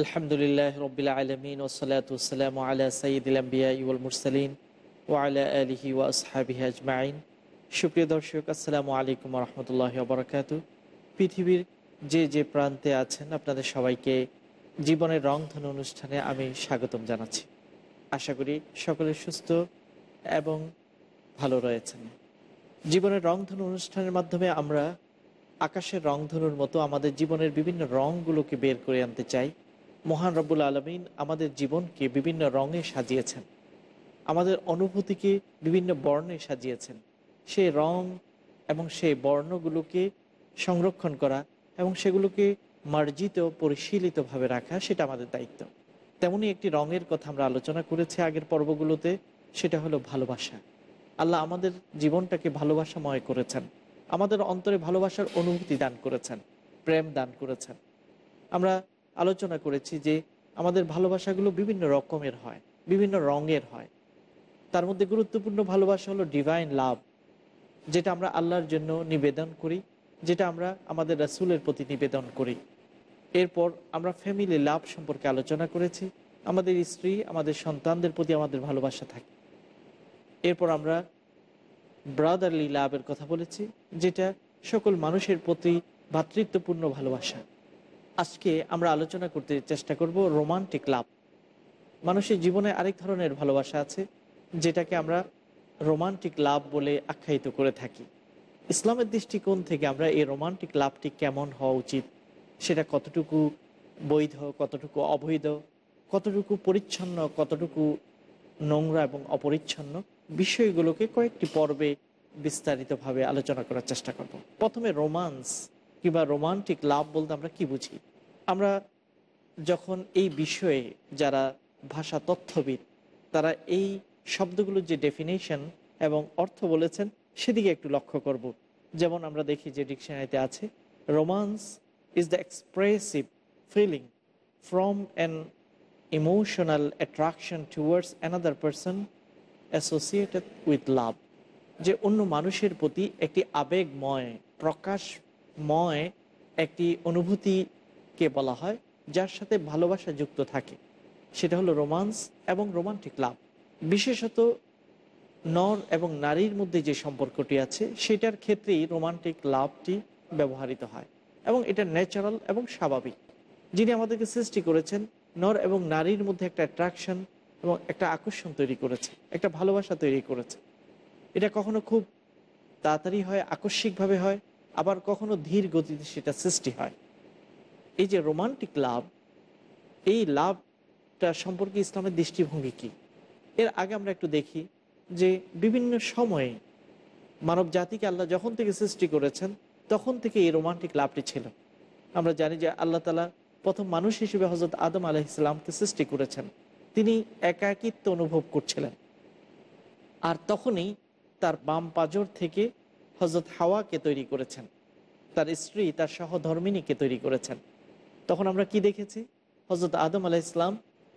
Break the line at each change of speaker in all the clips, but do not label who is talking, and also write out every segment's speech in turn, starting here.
আলহামদুলিল্লাহ রবিল আলমিন ওসলাতাম আলা ইউল মুরসালিন ও আলা আলহি ও আসহাবি আজমাইন। সুপ্রিয় দর্শক, আসসালামু আলাইকুম রহমতুল্লাহ বরকাত পৃথিবীর যে যে প্রান্তে আছেন আপনাদের সবাইকে জীবনের রংধনু অনুষ্ঠানে আমি স্বাগতম জানাচ্ছি। আশা করি সকলে সুস্থ এবং ভালো রয়েছেন। জীবনের রংধনু অনুষ্ঠানের মাধ্যমে আমরা আকাশের রংধনুর মতো আমাদের জীবনের বিভিন্ন রঙগুলোকে বের করে আনতে চাই। মহান রব্বুল আলমিন আমাদের জীবনকে বিভিন্ন রঙে সাজিয়েছেন। আমাদের অনুভূতিকে বিভিন্ন বর্ণে সাজিয়েছেন। সেই রং এবং সেই বর্ণগুলোকে সংরক্ষণ করা এবং সেগুলোকে মার্জিত, পরিশীলিতভাবে রাখা, সেটা আমাদের দায়িত্ব। তেমনি একটি রঙের কথা আমরা আলোচনা করেছি আগের পর্বগুলোতে, সেটা হলো ভালোবাসা। আল্লাহ আমাদের জীবনটাকে ভালোবাসাময় করেছেন। আমাদের অন্তরে ভালোবাসার অনুভূতি দান করেছেন, প্রেম দান করেছেন। আমরা আলোচনা করেছি যে আমাদের ভালোবাসাগুলো বিভিন্ন রকমের হয়, বিভিন্ন রঙের হয়। তার মধ্যে গুরুত্বপূর্ণ ভালোবাসা হলো ডিভাইন লাভ যেটা আমরা আল্লাহর জন্য নিবেদন করি, যেটা আমরা আমাদের রাসুলের প্রতি নিবেদন করি। এরপর আমরা ফ্যামিলি লাভ সম্পর্কে আলোচনা করেছি, আমাদের স্ত্রী, আমাদের সন্তানদের প্রতি আমাদের ভালোবাসা থাকে। এরপর আমরা ব্রাদারলি লাভের কথা বলেছি, যেটা সকল মানুষের প্রতি ভ্রাতৃত্বপূর্ণ ভালোবাসা। আজকে আমরা আলোচনা করতে চেষ্টা করব রোমান্টিক লাভ মানুষের জীবনে আরেক ধরনের ভালোবাসা আছে, যেটাকে আমরা রোমান্টিক লাভ বলে আখ্যায়িত করে থাকি। ইসলামের দৃষ্টিকোণ থেকে আমরা এই রোমান্টিক লাভটি কেমন হওয়া উচিত, সেটা কতটুকু বৈধ, কতটুকু অবৈধ, কতটুকু পরিচ্ছন্ন, কতটুকু নোংরা এবং অপরিচ্ছন্ন, বিষয়গুলোকে কয়েকটি পর্বে বিস্তারিতভাবে আলোচনা করার চেষ্টা করব। প্রথমে রোমান্স কিংবা রোমান্টিক লাভ বলতে আমরা কি বুঝি? আমরা যখন এই বিষয়ে যারা ভাষা তথ্যবিদ তারা এই শব্দগুলোর যে ডেফিনেশন এবং অর্থ বলেছেন, সেদিকে একটু লক্ষ্য করব। যেমন আমরা দেখি যে ডিকশনারিতে আছে romance is the expressive feeling from an emotional attraction towards another person associated with love যে অন্য মানুষের প্রতি একটি আবেগময় প্রকাশময় একটি অনুভূতিকে বলা হয়, যার সাথে ভালোবাসা যুক্ত থাকে। সেটা হলো রোমান্স এবং রোমান্টিক লাভ। বিশেষত নর এবং নারীর মধ্যে যে সম্পর্কটি আছে, সেটার ক্ষেত্রেই রোমান্টিক লাভটি ব্যবহৃত হয় এবং এটা ন্যাচারাল এবং স্বাভাবিক। যিনি আমাদেরকে সৃষ্টি করেছেন, নর এবং নারীর মধ্যে একটা অ্যাট্রাকশন এবং একটা আকর্ষণ তৈরি করেছে, একটা ভালোবাসা তৈরি করেছে। এটা কখনো খুব তাড়াতাড়ি হয়, আকস্মিকভাবে হয় আবার কখনো ধীর গতিতে সেটা সৃষ্টি হয়। এই যে রোমান্টিক লাভ এই লাভটা সম্পর্কে ইসলামের দৃষ্টিভঙ্গি কি? এর আগে আমরা একটু দেখি যে বিভিন্ন সময়ে মানব জাতিকে আল্লাহ যখন থেকে সৃষ্টি করেছেন, তখন থেকে এই রোমান্টিক লাভটি ছিল। আমরা জানি যে আল্লাহ তালা প্রথম মানুষ হিসেবে হজরত আদম আলাহ ইসলামকে সৃষ্টি করেছেন। তিনি একাকিত্ব অনুভব করছিলেন। আর তখনই তার বাম পাজর থেকে হজরত হাওয়াকে তৈরি করেছেন। তার স্ত্রী, তার সহধর্মিনীকে তৈরি করেছেন। তখন আমরা কি দেখেছি? হজরত আদম আলাহ ইসলাম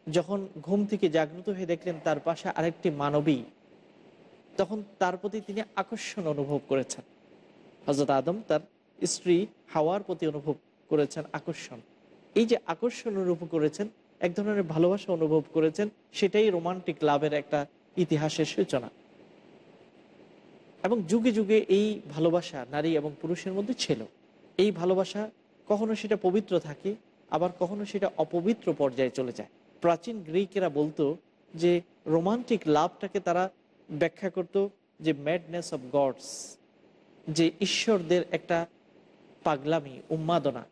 যখন ঘুম থেকে জাগ্রত হয়ে দেখলেন তার পাশে আরেকটি মানবী, তখন তার প্রতি তিনি আকর্ষণ অনুভব করেছেন। হজরত আদম তার স্ত্রী হাওয়ার প্রতি অনুভব করেছেন আকর্ষণ। এই যে আকর্ষণ অনুভব করেছেন, এক ধরনের ভালোবাসা অনুভব করেছেন, সেটাই রোমান্টিক লাভের একটা ইতিহাসের সূচনা। এবং যুগে যুগে এই ভালোবাসা নারী এবং পুরুষের মধ্যে ছিল। এই ভালোবাসা কখনো সেটা পবিত্র থাকে, আবার কখনো সেটা অপবিত্র পর্যায়ে চলে যায়। প্রাচীন গ্রিকেরা বলতো যে, রোমান্টিক লাভটাকে তারা ব্যাখ্যা করত যে ম্যাডনেস অফ গডস যে ঈশ্বরদের একটা পাগলামি, উন্মাদনা।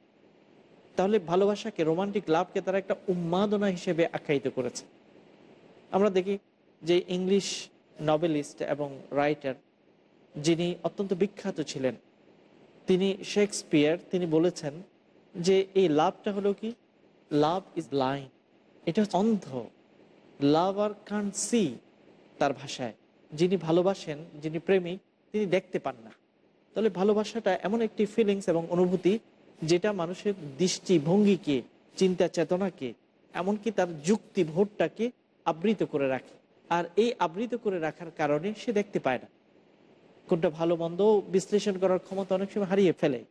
তাহলে ভালোবাসাকে, রোমান্টিক লাভকে তারা একটা উন্মাদনা হিসেবে আখ্যায়িত করেছে। আমরা দেখি যে, ইংলিশ নভেলিস্ট এবং রাইটার যিনি অত্যন্ত বিখ্যাত ছিলেন। তিনি শেক্সপিয়ার, তিনি বলেছেন যে এই লাভটা হলো কি? লাভ ইজ ব্লাইন্ড এটা হচ্ছে অন্ধ। লাভ আর কান সি তার ভাষায়। যিনি ভালোবাসেন, যিনি প্রেমিক, তিনি দেখতে পান না। তাহলে ভালোবাসাটা এমন একটি ফিলিংস এবং অনুভূতি যেটা মানুষের দৃষ্টিভঙ্গিকে, চিন্তা চেতনাকে, এমনকি তার যুক্তি ভোটটাকে আবৃত করে রাখে। আর এই আবৃত করে রাখার কারণে সে দেখতে পায় না। কোনটা ভালো, মন্দ বিশ্লেষণ করার ক্ষমতা অনেক সময় হারিয়ে ফেলে।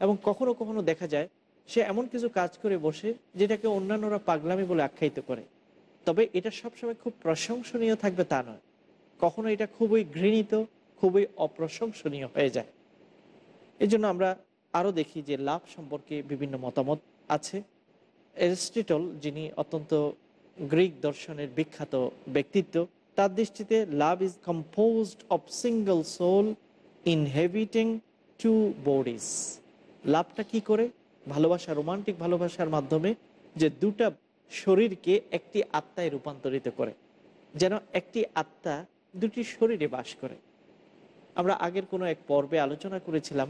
এবং কখনো কখনো দেখা যায়, সে এমন কিছু কাজ করে বসে, যেটাকে অন্যান্যরা পাগলামি বলে আখ্যায়িত করে। তবে এটা সবসময় খুব প্রশংসনীয় থাকবে তা নয়। কখনো এটা খুবই ঘৃণিত, খুবই অপ্রশংসনীয় হয়ে যায়। এই জন্য আমরা আরও দেখি যে লাভ সম্পর্কে বিভিন্ন মতামত আছে। এরিস্টিটল যিনি অত্যন্ত গ্রিক দর্শনের বিখ্যাত ব্যক্তিত্ব তার দৃষ্টিতে love is composed of single soul inhabiting two bodies লাভটা কি করে? ভালোবাসা রোমান্টিক ভালোবাসার মাধ্যমে যে দুটা শরীরকে একটি আত্মায় রূপান্তরিত করে, যেন একটি আত্মা দুটি শরীরে বাস করে। আমরা আগের কোনো এক পর্বে আলোচনা করেছিলাম,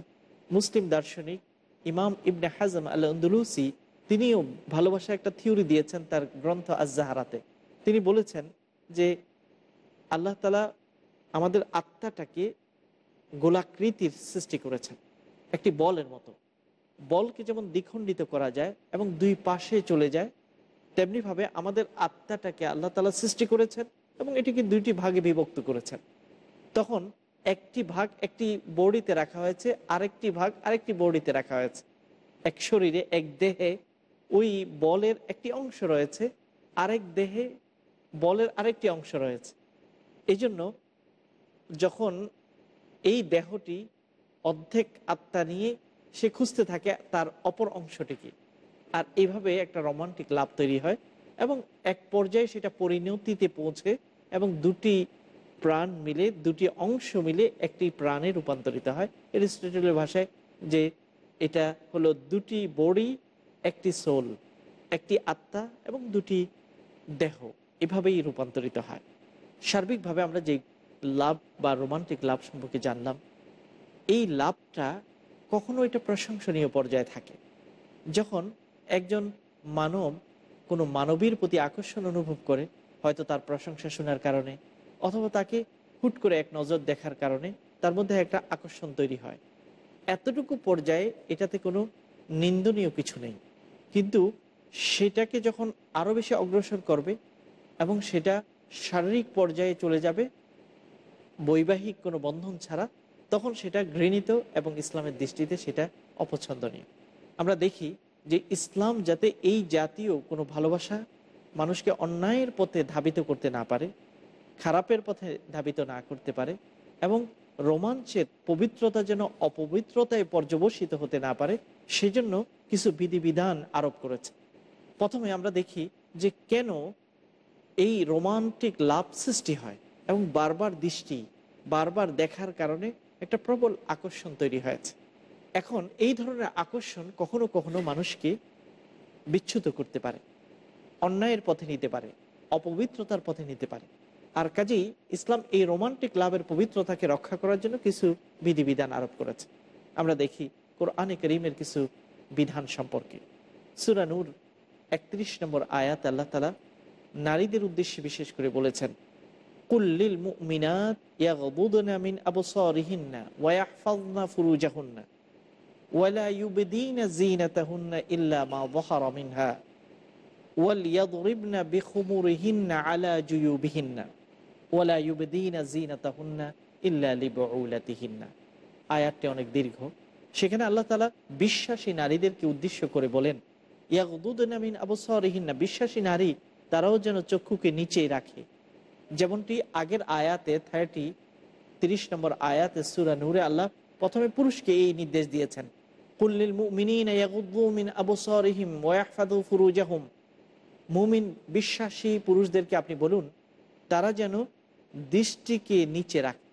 মুসলিম দার্শনিক ইমাম ইবনে হাজম আল তিনিও ভালোবাসা একটা থিওরি দিয়েছেন তার গ্রন্থ আজাহারাতে তিনি বলেছেন যে আল্লাহ তালা আমাদের আত্মাটাকে গোলাকৃতির সৃষ্টি করেছেন। একটি বলের মতো। বলকে যেমন দ্বিখণ্ডিত করা যায় এবং দুই পাশে চলে যায়, তেমনিভাবে আমাদের আত্মাটাকে আল্লাহ তালা সৃষ্টি করেছেন এবং এটিকে দুইটি ভাগে বিভক্ত করেছেন। তখন একটি ভাগ একটি বডিতে রাখা হয়েছে, আরেকটি ভাগ আরেকটি বডিতে রাখা হয়েছে। এক শরীরে এক দেহে ওই বলের একটি অংশ রয়েছে, আরেক দেহে বলের আরেকটি অংশ রয়েছে। এই জন্য যখন এই দেহটি অর্ধেক আত্মা নিয়ে সে খুঁজতে থাকে, তার অপর অংশটিকে আর এইভাবে একটা রোমান্টিক লাভ তৈরি হয় এবং এক পর্যায়ে সেটা পরিণতিতে পৌঁছে এবং দুটি প্রাণ মিলে, দুটি অংশ মিলে একটি প্রাণে রূপান্তরিত হয়। এরিস্টটলের ভাষায় যে এটা হলো দুটি বডি, একটি সোল, একটি আত্মা এবং দুটি দেহ। এভাবেই রূপান্তরিত হয়। সার্বিকভাবে আমরা যে লাভ বা রোমান্টিক লাভ সম্পর্কে জানলাম, এই লাভটা কখনো এটা প্রশংসনীয় পর্যায়ে থাকে। যখন একজন মানব কোনো মানবীর প্রতি আকর্ষণ অনুভব করে, হয়তো তার প্রশংসা শোনার কারণে, অথবা তাকে হুট করে এক নজর দেখার কারণে তার মধ্যে একটা আকর্ষণ তৈরি হয়। এতটুকু পর্যায়ে এটাতে কোনো নিন্দনীয় কিছু নেই। কিন্তু সেটাকে যখন আরও বেশি অগ্রসর করবে এবং সেটা শারীরিক পর্যায়ে চলে যাবে, বৈবাহিক কোনো বন্ধন ছাড়া, তখন সেটা ঘৃণিত এবং ইসলামের দৃষ্টিতে সেটা অপছন্দনীয়। আমরা দেখি যে ইসলাম যাতে এই জাতীয় কোনো ভালোবাসা মানুষকে অন্যায়ের পথে ধাবিত করতে না পারে, খারাপের পথে ধাবিত না করতে পারে এবং রোমাঞ্চের পবিত্রতা যেন অপবিত্রতায় পর্যবসিত হতে না পারে, সেজন্য কিছু বিধিবিধান আরোপ করেছে। প্রথমে আমরা দেখি যে কেন এই রোমান্টিক লাভ সৃষ্টি হয় এবং বারবার দৃষ্টি, বারবার দেখার কারণে একটা প্রবল আকর্ষণ তৈরি হয়েছে। এখন এই ধরনের আকর্ষণ কখনো কখনো মানুষকে বিচ্ছুত করতে পারে, অন্যায়ের পথে নিতে পারে, অপবিত্রতার পথে নিতে পারে। আর কাজেই ইসলাম এই রোমান্টিক লাভের পবিত্রতাকে রক্ষা করার জন্য কিছু বিধিবিধান আরোপ করেছে। আমরা দেখি কোরআনে করিমের কিছু বিধান সম্পর্কে। সুরানুর একত্রিশ নম্বর আয়াত আল্লাহ তালা নারীদের উদ্দেশ্যে বিশেষ করে বলেছেন কুল্লিল মুমিনাত ইয়াগবুদনা মিন আবসারিহিন্না ওয়া ইয়াহফাযনা ফুরুজাহুন্না ওয়ালা ইউবদিনা যিনাতাহুন্না ইল্লা মা যাহারা মিনহা ওয়ালিয়াদরিবনা বিখুমুরিহিন্না আলা জুয়ুবিহিন্না ওয়ালা ইউবদিনা যিনাতাহুন্না ইল্লা লিবুলাতিহিন্না আয়াতটি অনেক দীর্ঘ। সেখানে আল্লাহ তাআলা বিশ্বাসী নারীদেরকে উদ্দেশ্য করে বলেন ইয়াগদুদনা মিন আবসারিহিন্না, বিশ্বাসী নারী তারাও যেন চক্ষুকে নিচেই রাখে। যেমনটি আগের আয়াতে থার্টি তিরিশ নম্বর আয়াতে সুরা নূরে আল্লাহ প্রথমে পুরুষকে এই নির্দেশ দিয়েছেন। মিন মুমিন বিশ্বাসী পুরুষদেরকে আপনি বলুন, তারা যেন দৃষ্টিকে নিচে রাখে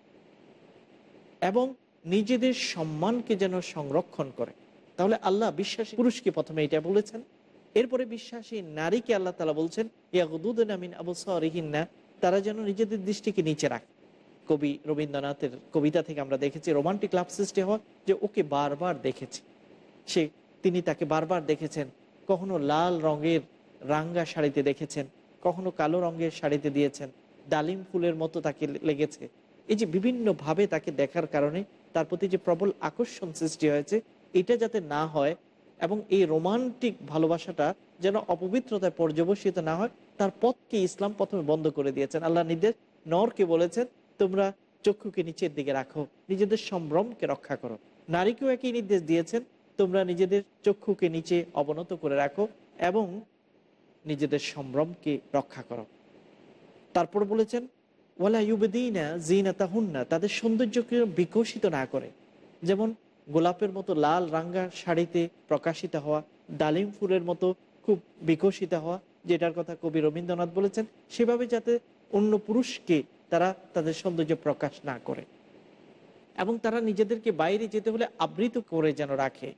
এবং নিজেদের সম্মানকে যেন সংরক্ষণ করে। তাহলে আল্লাহ বিশ্বাসী পুরুষকে প্রথমে এটা বলেছেন। এরপরে বিশ্বাসী নারীকে আল্লাহ তালা বলছেন ইয়াগুদুদ্দিন আমিন আবসরিহিনা তারা যেন নিজেদের দৃষ্টিকে নিচে রাখে। কবি রবীন্দ্রনাথের কবিতা থেকে আমরা দেখেছি, রোমান্টিক লাভ সৃষ্টি হওয়া যে ওকে বারবার দেখেছি। সে, তিনি তাকে বারবার দেখেছেন। কখনো লাল রঙের রাঙ্গা শাড়িতে দেখেছেন, কখনো কালো রঙের শাড়িতে দিয়েছেন। ডালিম ফুলের মতো তাকে লেগেছে। এই যে বিভিন্নভাবে তাকে দেখার কারণে তার প্রতি যে প্রবল আকর্ষণ সৃষ্টি হয়েছে, এটা যাতে না হয় এবং এই রোমান্টিক ভালোবাসাটা যেন অপবিত্রতায় পর্যবসিত না হয়, তার পথকে ইসলাম প্রথমে বন্ধ করে দিয়েছেন। আল্লাহ নির্দেশ নরকে বলেছেন, তোমরা চক্ষুকে নিচের দিকে রাখো, নিজেদের সম্ভ্রমকে রক্ষা করো। নারীকেও একই নির্দেশ দিয়েছেন, তোমরা নিজেদের চক্ষুকে নিচে অবনত করে রাখো এবং নিজেদের সম্ভ্রমকে রক্ষা করো। তারপর বলেছেন, ওয়ালা ইউবেদিনা জিনা তাহুন্না তাদের সৌন্দর্যকে বিকশিত না করে। যেমন গোলাপের মতো লাল রাঙ্গা শাড়িতে প্রকাশিত হওয়া, ডালিম ফুলের মতো খুব বিকশিত হওয়া, যেটার কথা কবি রবীন্দ্রনাথ বলেছেন, সেভাবে যাতে অন্য পুরুষকে তারা তাদের সৌন্দর্য প্রকাশ না করে। এবং তারা নিজেদেরকে বাইরে যেতে হলে আবৃত করে যেন রাখে।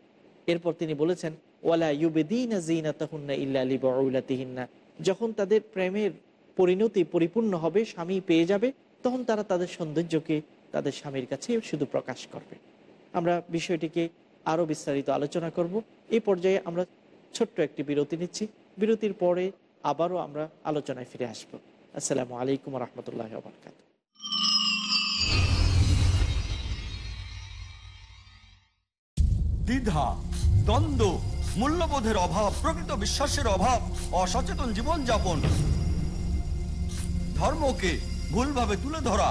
এরপর তিনি বলেছেন, ওয়ালা ইউবেদিনা জিনা তাহুন্না যখন তাদের প্রেমের পরিণতি পরিপূর্ণ হবে, স্বামী পেয়ে যাবে, তখন তারা তাদের সৌন্দর্যকে তাদের স্বামীর কাছে শুধু প্রকাশ করবে। আমরা বিষয়টিকে আরও বিস্তারিত আলোচনা করব। এই পর্যায়ে আমরা ছোট্ট একটি বিরতি নিচ্ছি। বিরতির পরে আবারও আমরা আলোচনায় ফিরে আসব। আসসালামু আলাইকুম রহমতুল্লাহ বরকাত
দ্বিধা, দ্বন্দ্ব, মূল্যবোধের অভাব, প্রকৃত বিশ্বাসের অভাব, অসচেতন জীবনযাপন, ধর্মকে ভুলভাবে তুলে ধরা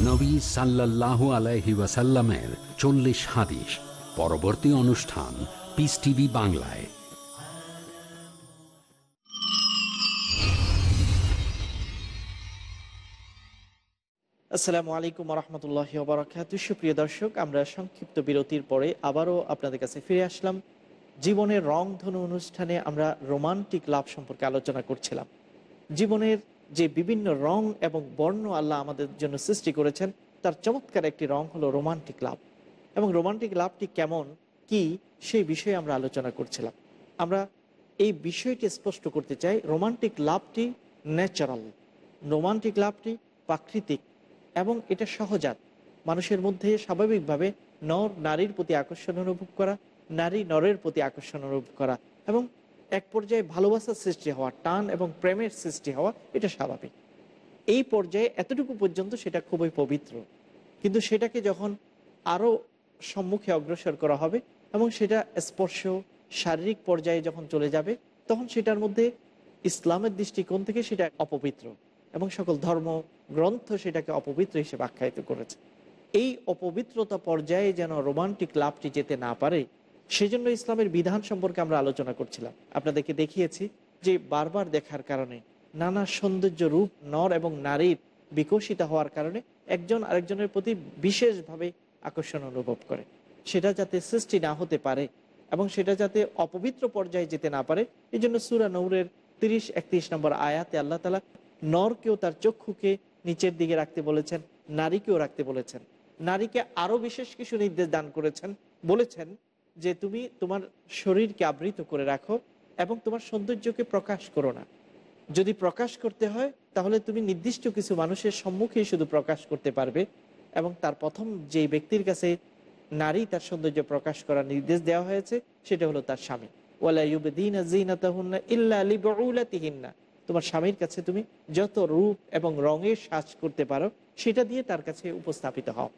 নবী সাল্লাল্লাহু আলাইহি ওয়াসাল্লামের চল্লিশ হাদিস। পরবর্তী অনুষ্ঠান পিস টিভি বাংলায়।
আসসালামু আলাইকুম রহমতুল্লাহ বরাকাত সুপ্রিয় দর্শক, আমরা সংক্ষিপ্ত বিরতির পরে আবারও আপনাদের কাছে ফিরে আসলাম। জীবনের রং ধনু অনুষ্ঠানে আমরা রোমান্টিক লাভ সম্পর্কে আলোচনা করছিলাম। জীবনের যে বিভিন্ন রং এবং বর্ণ আল্লাহ আমাদের জন্য সৃষ্টি করেছেন, তার চমৎকার একটি রং হলো রোমান্টিক লাভ এবং রোমান্টিক লাভটি কেমন, কি, সেই বিষয়ে আমরা আলোচনা করছিলাম। আমরা এই বিষয়টি স্পষ্ট করতে চাই রোমান্টিক লাভটি ন্যাচারাল রোমান্টিক লাভটি প্রাকৃতিক এবং এটা সহজাত। মানুষের মধ্যে স্বাভাবিকভাবে নর নারীর প্রতি আকর্ষণ অনুভব করা, নারী নরের প্রতি আকর্ষণ অনুভব করা এবং এক পর্যায়ে ভালোবাসার সৃষ্টি হওয়া, টান এবং প্রেমের সৃষ্টি হওয়া, এটা স্বাভাবিক। এই পর্যায়ে এতটুকু পর্যন্ত সেটা খুবই পবিত্র। কিন্তু সেটাকে যখন আরও সম্মুখে অগ্রসর করা হবে এবং সেটা স্পর্শ শারীরিক পর্যায়ে যখন চলে যাবে, তখন সেটার মধ্যে ইসলামের দৃষ্টিকোণ থেকে সেটা অপবিত্র এবং সকল ধর্ম গ্রন্থ সেটাকে অপবিত্র হিসেবে আখ্যায়িত করেছে। এই অপবিত্রতা পর্যায়ে যেন রোমান্টিক লাভটি যেতে না পারে সেজন্য ইসলামের বিধান সম্পর্কে আমরা আলোচনা করছিলাম। আপনাদেরকে দেখিয়েছি যে বারবার দেখার কারণে নানা সৌন্দর্য রূপ, নর এবং নারীর বিকশিত হওয়ার কারণে একজন আরেকজনের প্রতি বিশেষভাবে আকর্ষণ অনুভব করে। সেটা যাতে সৃষ্টি না হতে পারে এবং সেটা যাতে অপবিত্র পর্যায়ে যেতে না পারে এই জন্য সুরা নৌরের তিরিশ, একত্রিশ নম্বর আয়াতে আল্লাহ তালা নরকেও তার চক্ষুকে নিচের দিকে রাখতে বলেছেন, নারীকেও রাখতে বলেছেন। নারীকে আরও বিশেষ কিছু নির্দেশ দান করেছেন, বলেছেন যে তুমি তোমার শরীরকে আবৃত করে রাখো এবং তোমার সৌন্দর্যকে প্রকাশ করো না। যদি প্রকাশ করতে হয়, তাহলে তুমি নির্দিষ্ট কিছু মানুষের সম্মুখেই শুধু প্রকাশ করতে পারবে এবং তার প্রথম যে ব্যক্তির কাছে নারী তার সৌন্দর্য প্রকাশ করার নির্দেশ দেওয়া হয়েছে, সেটা হলো তার স্বামী। ইল্লা তোমার স্বামীর কাছে তুমি যত রূপ এবং রঙের সাজ করতে পারো, সেটা দিয়ে তার কাছে উপস্থাপিত হও।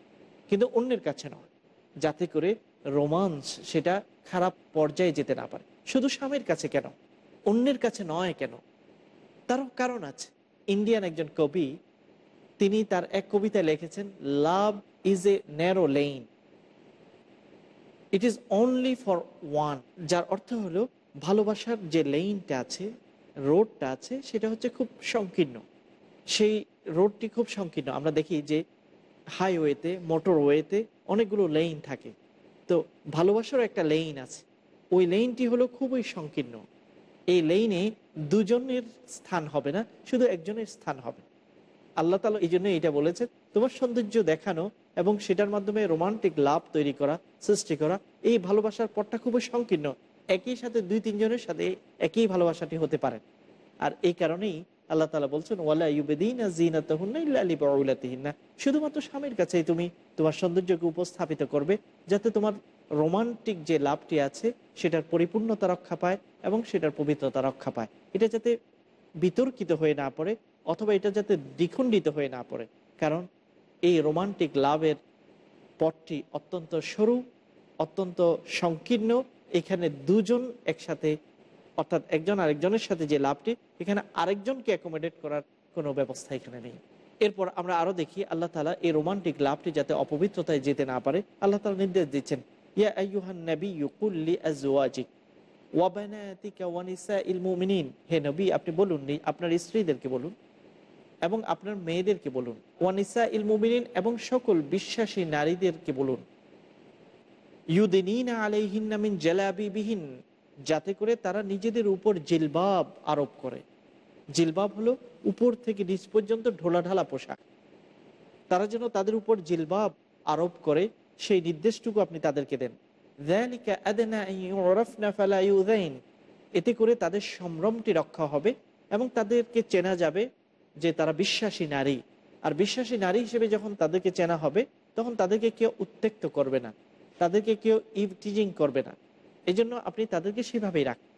কিন্তু অন্যের কাছে নয়। যাতে করে রোমান্স সেটা খারাপ পর্যায়ে যেতে না পারে। শুধু স্বামীর কাছে কেন? অন্যের কাছে নয় কেন? তারও কারণ আছে। ইন্ডিয়ান একজন কবি, তিনি তার এক কবিতায় লিখেছেন love is a narrow lane it is only for one যার অর্থ হলো, ভালোবাসার যে লেইনটা আছে রোডটা আছে, সেটা হচ্ছে খুব সংকীর্ণ। সেই রোডটি খুব সংকীর্ণ। আমরা দেখি যে হাইওয়েতে মোটরওয়েতে অনেকগুলো লেইন থাকে। তো ভালোবাসারও একটা লেইন আছে। ওই লেইনটি হলো খুবই সংকীর্ণ। এই লেইনে দুজনের স্থান হবে না, শুধু একজনের স্থান হবে। আল্লাহ তালা এই জন্য এটা বলেছে তোমার সৌন্দর্য দেখানো এবং সেটার মাধ্যমে রোমান্টিক লাভ তৈরি করা, সৃষ্টি করা, এই ভালোবাসার পথটা খুবই সংকীর্ণ। একই সাথে দুই তিনজনের সাথে একই ভালোবাসাটি হতে পারে। আর এই কারণেই আল্লাহ তালা বলছেন, ওয়ালা ইউবেদিনা জিনাতহুন্না ইল্লা লিবাউলাতিহিন্না। শুধুমাত্র স্বামীর কাছেই তুমি তোমার সৌন্দর্যকে উপস্থাপিত করবে, যাতে তোমার রোমান্টিক যে লাভটি আছে, সেটার পরিপূর্ণতা রক্ষা পায় এবং সেটার পবিত্রতা রক্ষা পায়। এটা যাতে বিতর্কিত হয়ে না পড়ে, অথবা এটা যাতে দ্বিখণ্ডিত হয়ে না পড়ে। কারণ এই রোমান্টিক লাভের পথটি অত্যন্ত সরু, অত্যন্ত সংকীর্ণ। এখানে দুজন একসাথে অর্থাৎ একজন আরেকজনের সাথে যে লাভটি, এখানে আরেকজনকে অ্যাকোমোডেট করার কোনো ব্যবস্থা এখানে নেই। এরপর আমরা আরও দেখি, আল্লাহ তালা এই রোমান্টিক লাভটি যাতে অপবিত্রতায় যেতে না পারে, আল্লাহ তালা নির্দেশ দিচ্ছেন, ইয়া আইয়ুহান নবী ইউকুল্লি আজওয়াজিক ওয়াবানাতিকা ওয়ানিসা ইল হে নবী, আপনি বলুন আপনার স্ত্রীদেরকে বলুন এবং আপনার মেয়েদেরকে বলুন। ওয়ানিসা ইল মুমিনিন এবং সকল বিশ্বাসী নারীদেরকে বলুন ইউদিনা আলাইহিন্না মিন জালাবিবিহিন। যাতে করে তারা নিজেদের উপর জিলবাব আরোপ করে। জিলবাব হলো উপর থেকে নিচ পর্যন্ত ঢোলাঢালা পোশাক। তারা যেন তাদের উপর জিলবাব আরোপ করে, সেই নির্দেশটুকু আপনি তাদেরকে দেন। এতে করে তাদের সম্ভ্রমটি রক্ষা হবে এবং তাদেরকে চেনা যাবে যে তারা বিশ্বাসী নারী। আর বিশ্বাসী নারী হিসেবে যখন তাদেরকে চেনা হবে, তখন তাদেরকে কেউ উত্তেক্ত করবে না। তাদেরকে কেউ ইভটিজিং করবে না। এই জন্য আপনি তাদেরকে সেভাবেই রাখেন।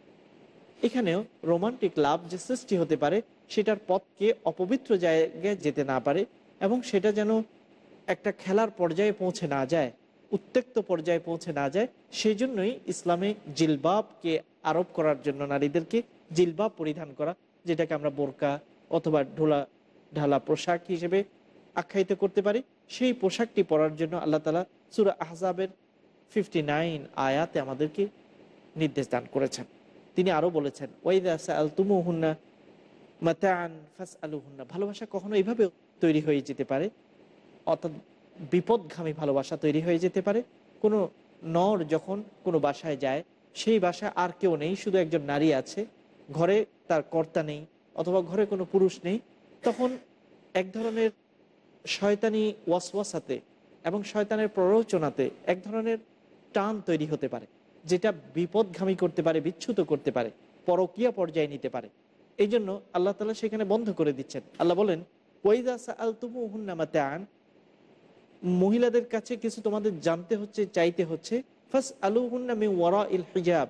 এখানেও রোমান্টিক লাভ যে সৃষ্টি হতে পারে, সেটার পথকে অপবিত্র জায়গায় যেতে না পারে এবং সেটা যেন একটা খেলার পর্যায়ে পৌঁছে না যায় উত্তেক্ত পর্যায়ে পৌঁছে না যায় সেই জন্যই ইসলামে জিলবাবকে আরোপ করার জন্য নারীদেরকে জিলবাব পরিধান করা, যেটাকে আমরা বোরকা অথবা ঢোলা ঢালা পোশাক হিসেবে আখ্যায়িত করতে পারি। সেই পোশাকটি পরার জন্য আল্লাহ তালা সুরা আহজাবের ফিফটি নাইন আয়াতে আমাদেরকে নির্দেশ দান করেছেন। তিনি আরও বলেছেন ভালোবাসা কখনো এইভাবে তৈরি হয়ে যেতে পারে, অর্থাৎ বিপদগামী ভালোবাসা তৈরি হয়ে যেতে পারে। কোনো নর যখন কোনো বাসায় যায়, সেই বাসায় আর কেউ নেই, শুধু একজন নারী আছে। ঘরে তার কর্তা নেই, অথবা ঘরে কোনো পুরুষ নেই। তখন এক ধরনের শয়তানি ওয়াসওয়াসাতে এবং শয়তানের প্ররোচনাতে, এক ধরনের টান তৈরি হতে পারে, যেটা বিপদগামী করতে পারে বিচ্ছুত করতে পারে, পরকীয়া পর্যায়ে নিতে পারে। এই জন্য আল্লাহ তালা সেখানে বন্ধ করে দিচ্ছেন। আল্লাহ বলেন আন মহিলাদের কাছে কিছু তোমাদের জানতে হচ্ছে, চাইতে হচ্ছে। ফার্স্ট আলু হুন্নামি ওয়ারা ইল হিজাব,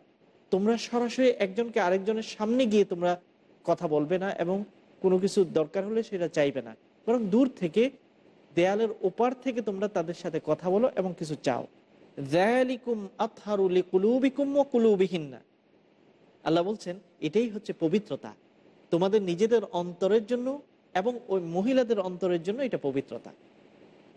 তোমরা সরাসরি একজনকে আরেকজনের সামনে গিয়ে তোমরা কথা বলবে না এবং কোনো কিছু দরকার হলে সেটা চাইবে না। বরং দূর থেকে, দেয়ালের ওপার থেকে তোমরা তাদের সাথে কথা বলো এবং কিছু চাও। আল্লাহ বলছেন, এটাই হচ্ছে পবিত্রতা। তোমাদের নিজেদের অন্তরের জন্য এবং ওই মহিলাদের অন্তরের জন্য এটা পবিত্রতা।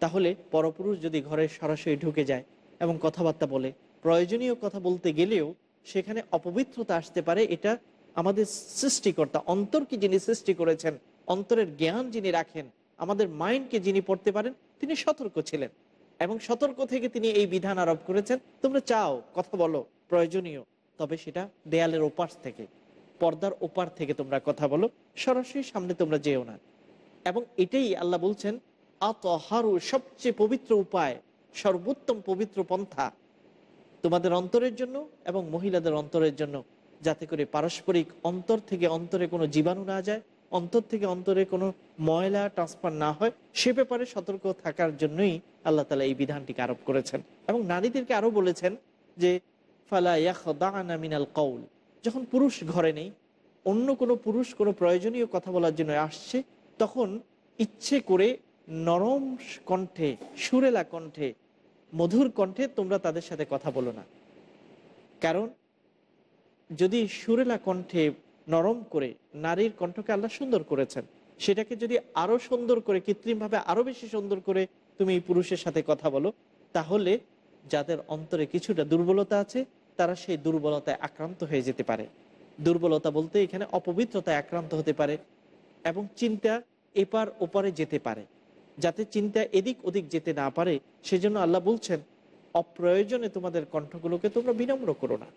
তাহলে পরপুরুষ যদি ঘরে সরাসরি ঢুকে যায় এবং কথাবার্তা বলে, প্রয়োজনীয় কথা বলতে গেলেও সেখানে অপবিত্রতা আসতে পারে, এটা আমাদের সৃষ্টিকর্তা অন্তরকে যিনি সৃষ্টি করেছেন, অন্তরের জ্ঞান যিনি রাখেন, আমাদের মাইন্ডকে যিনি পড়তে পারেন, তিনি সতর্ক ছিলেন। এবং সতর্ক থেকে তিনি এই বিধান আরোপ করেছেন, তোমরা চাও, কথা বলো, প্রয়োজনীয়, তবে সেটা দেয়ালের ওপার থেকে, পর্দার ওপার থেকে তোমরা কথা বলো, সরাসরি সামনে তোমরা যেও না। এবং এটাই আল্লাহ বলছেন, আতহারু, সবচেয়ে পবিত্র উপায়, সর্বোত্তম পবিত্র পন্থা, তোমাদের অন্তরের জন্য এবং মহিলাদের অন্তরের জন্য, যাতে করে পারস্পরিক অন্তর থেকে অন্তরে কোনো জীবাণু না যায় অন্তর থেকে অন্তরে কোনো ময়লা ট্রান্সফার না হয়, সে ব্যাপারে সতর্ক থাকার জন্যই আল্লাহ তালা এই বিধানটিকে আরোপ করেছেন। এবং নারীদেরকে আরও বলেছেন যে, ফালা ইয়াখদানা মিনাল কৌল যখন পুরুষ ঘরে নেই, অন্য কোনো পুরুষ কোনো প্রয়োজনীয় কথা বলার জন্য আসছে, তখন ইচ্ছে করে নরম কণ্ঠে, সুরেলা কণ্ঠে, মধুর কণ্ঠে তোমরা তাদের সাথে কথা বলো না। কারণ যদি সুরেলা কণ্ঠে নরম করে নারীর কণ্ঠকে আল্লাহ সুন্দর করেছেন। সেটাকে যদি আরও সুন্দর করে, কৃত্রিমভাবে আরও বেশি সুন্দর করে তুমি এই পুরুষের সাথে কথা বলো, তাহলে যাদের অন্তরে কিছুটা দুর্বলতা আছে, তারা সেই দুর্বলতায় আক্রান্ত হয়ে যেতে পারে। দুর্বলতা বলতে এখানে অপবিত্রতায় আক্রান্ত হতে পারে এবং চিন্তা এপার ওপারে যেতে পারে। যাতে চিন্তা এদিক ওদিক যেতে না পারে, সেজন্য আল্লাহ বলছেন, অপ্রয়োজনে তোমাদের কণ্ঠগুলোকে তোমরা বিনম্র করো না।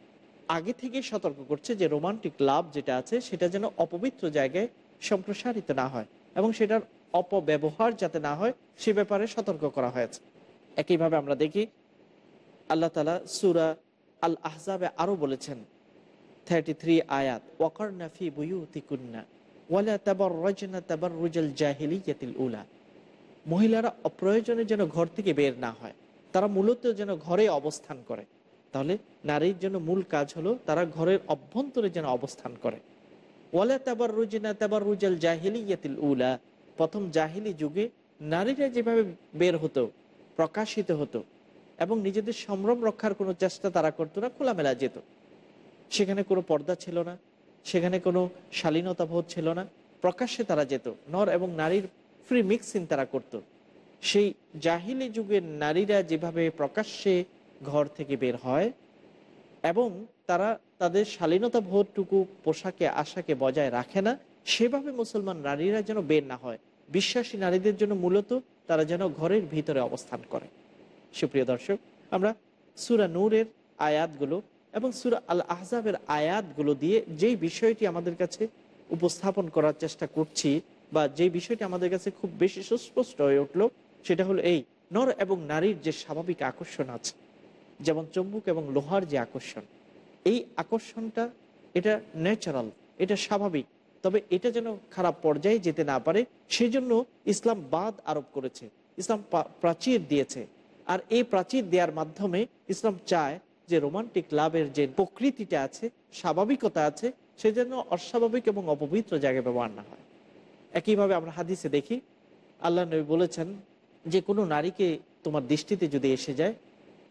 আগে থেকে সতর্ক করছে যে রোমান্টিক লাভ যেটা আছে, সেটা যেন অপবিত্র জায়গায় সম্প্রসারিত না হয় এবং সেটার অপব্যবহার যাতে না হয়, সে ব্যাপারে সতর্ক করা হয়েছে। একইভাবে আমরা দেখি, আল্লাহ তালা সুরা আল আহজাবে আরও বলেছেন থার্টি থ্রি আয়াত ওয়াকার নাফি বুয়ুতিকুন্না, ওয়ালা তাবার রজনা তাবার রুজাল জাহিলিয়াতিল উলা। মহিলারা অপ্রয়োজনে যেন ঘর থেকে বের না হয়, তারা মূলত যেন ঘরে অবস্থান করে। নারীর জন্য মূল কাজ হলো তারা ঘরের অভ্যন্তরে যেন অবস্থান করে। ওয়ালা জাহিলিয়াতিল উলা। প্রথম জাহিলি যুগে নারীরা যেভাবে বের হতো, প্রকাশিত হতো এবং নিজেদের সম্ভ্রম রক্ষার কোনো চেষ্টা তারা করতো না, খোলামেলা যেত। সেখানে কোনো পর্দা ছিল না, সেখানে কোনো শালীনতা বোধ ছিল না, প্রকাশ্যে তারা যেত। নর এবং নারীর ফ্রি মিক্সিং তারা করত। সেই জাহিলি যুগের নারীরা যেভাবে প্রকাশ্যে ঘর থেকে বের হয় এবং তারা তাদের শালীনতা বোধটুকু পোশাকে, আশাকে বজায় রাখে না। সেভাবে মুসলমান নারীরা যেন বের না হয়। বিশ্বাসী নারীদের জন্য মূলত তারা যেন ঘরের ভিতরে অবস্থান করে। সুপ্রিয় দর্শক, আমরা সুরা নূরের আয়াতগুলো এবং সুরা আল আহজাবের আয়াতগুলো দিয়ে যেই বিষয়টি আমাদের কাছে উপস্থাপন করার চেষ্টা করছি বা যে বিষয়টি আমাদের কাছে খুব বেশি সুস্পষ্ট হয়ে উঠল, সেটা হলো এই, নর এবং নারীর যে স্বাভাবিক আকর্ষণ আছে যেমন চম্বুক এবং লোহার যে আকর্ষণ, এই আকর্ষণটা এটা ন্যাচারাল এটা স্বাভাবিক। তবে এটা যেন খারাপ পর্যায়ে যেতে না পারে সেই জন্য ইসলাম বাদ আরোপ করেছে, ইসলাম প্রাচীর দিয়েছে। আর এই প্রাচীর দেওয়ার মাধ্যমে ইসলাম চায় যে রোমান্টিক লাভের যে প্রকৃতিটা আছে, স্বাভাবিকতা আছে, সে যেন অস্বাভাবিক এবং অপবিত্র জায়গায় ব্যবহার না হয়। একইভাবে আমরা হাদিসে দেখি, আল্লাহ নবী বলেছেন যে কোনো নারীকে তোমার দৃষ্টিতে যদি এসে যায়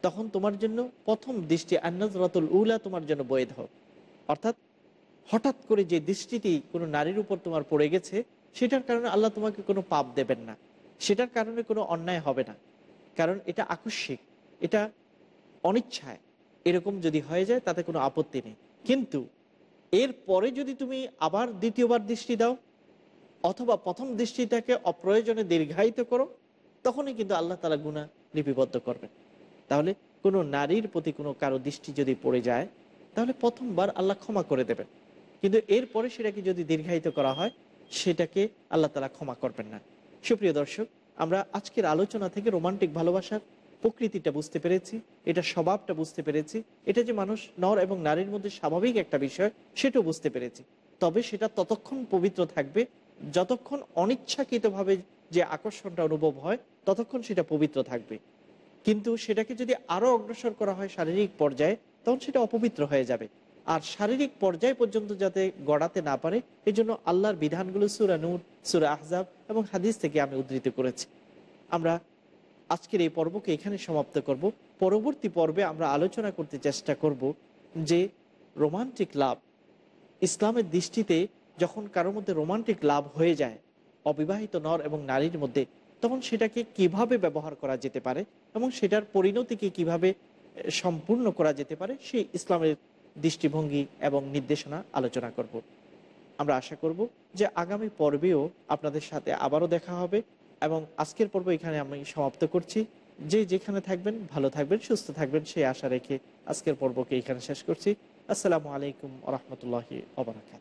তখন তোমার জন্য প্রথম দৃষ্টি আন্নাজরাতুল উলা তোমার জন্য বৈধ। অর্থাৎ হঠাৎ করে যে দৃষ্টিটি কোনো নারীর উপর তোমার পড়ে গেছে, সেটার কারণে আল্লাহ তোমাকে কোনো পাপ দেবেন না। সেটার কারণে কোনো অন্যায় হবে না। কারণ এটা আকস্মিক, এটা অনিচ্ছায়। এরকম যদি হয়ে যায়, তাতে কোনো আপত্তি নেই। কিন্তু এর পরে যদি তুমি আবার দ্বিতীয়বার দৃষ্টি দাও, অথবা প্রথম দৃষ্টিটাকে অপ্রয়োজনে দীর্ঘায়িত করো, তখনই কিন্তু আল্লাহ তালা গুণা লিপিবদ্ধ করবেন। তাহলে কোনো নারীর প্রতি কোনো কারও দৃষ্টি যদি পড়ে যায়, তাহলে প্রথমবার আল্লাহ ক্ষমা করে দেবেন। কিন্তু এরপরে সেটাকে যদি দীর্ঘায়িত করা হয়, সেটাকে আল্লাহ তালা ক্ষমা করবেন না। সুপ্রিয় দর্শক, আমরা আজকের আলোচনা থেকে রোমান্টিক ভালোবাসার প্রকৃতিটা বুঝতে পেরেছি, এটা স্বভাবটা বুঝতে পেরেছি, এটা যে মানুষ নর এবং নারীর মধ্যে স্বাভাবিক একটা বিষয়, সেটাও বুঝতে পেরেছি। তবে সেটা ততক্ষণ পবিত্র থাকবে, যতক্ষণ অনিচ্ছাকৃতভাবে যে আকর্ষণটা অনুভব হয়, ততক্ষণ সেটা পবিত্র থাকবে। কিন্তু সেটাকে যদি আরও অগ্রসর করা হয় শারীরিক পর্যায়ে, তখন সেটা অপবিত্র হয়ে যাবে। আর শারীরিক পর্যায় পর্যন্ত যাতে গড়াতে না পারে এই জন্য আল্লাহর বিধানগুলো সুরা নূর, সুরা আহজাব এবং হাদিস থেকে আমি উদ্ধৃত করেছি। আমরা আজকের এই পর্বকে এখানে সমাপ্ত করব। পরবর্তী পর্বে আমরা আলোচনা করতে চেষ্টা করব যে রোমান্টিক লাভ, ইসলামের দৃষ্টিতে যখন কারোর মধ্যে রোমান্টিক লাভ হয়ে যায়, অবিবাহিত নর এবং নারীর মধ্যে, তখন সেটাকে কীভাবে ব্যবহার করা যেতে পারে? এবং সেটার পরিণতিকে কীভাবে সম্পূর্ণ করা যেতে পারে, সেই ইসলামের দৃষ্টিভঙ্গি এবং নির্দেশনা আলোচনা করব। আমরা আশা করব যে আগামী পর্বেও আপনাদের সাথে আবারও দেখা হবে এবং আজকের পর্ব এখানে আমি সমাপ্ত করছি। যে যেখানে থাকবেন, ভালো থাকবেন, সুস্থ থাকবেন, সেই আশা রেখে আজকের পর্বকে এখানে শেষ করছি। আসসালামু আলাইকুম রহমতুল্লাহি ওবরাকাত